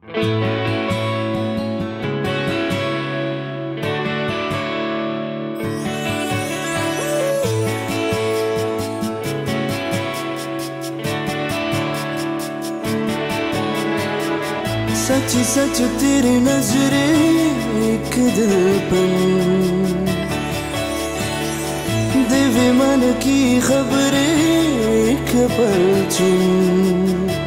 सच सच तेरी नजरे एक दर्पण। दिव्य मन की खबरें एक परचून।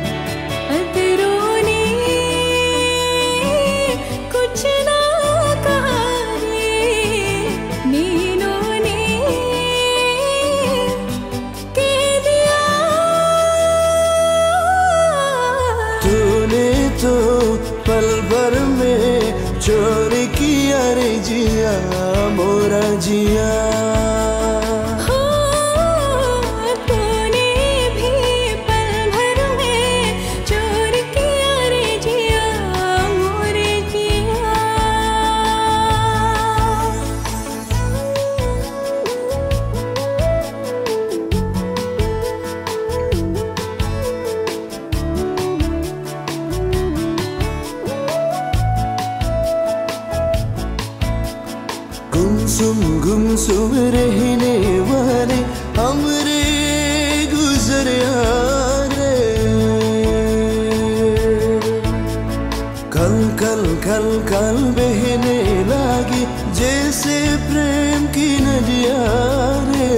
गुमसुम रहने वाले हमरे गुजर रे कल कल कल कल बहने लगी जैसे प्रेम की नदिया रे।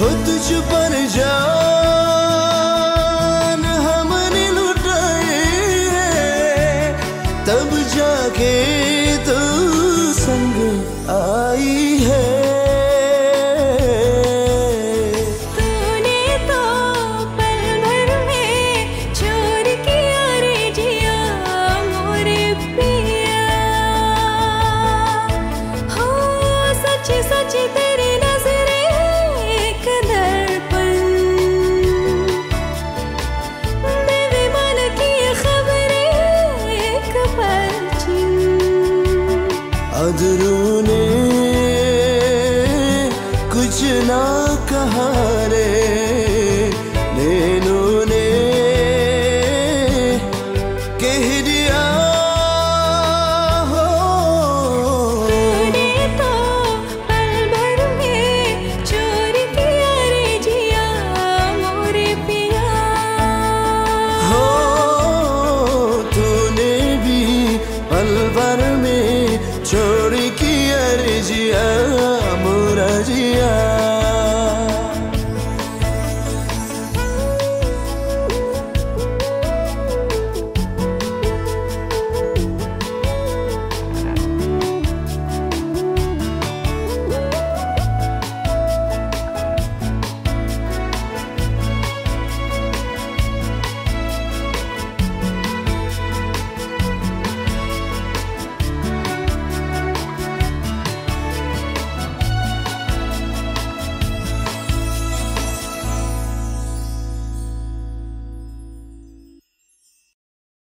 हो तुझ पर जान हमने लुटाए तब जाके तो संग आई है। अदरों ने। कुछ ना कहा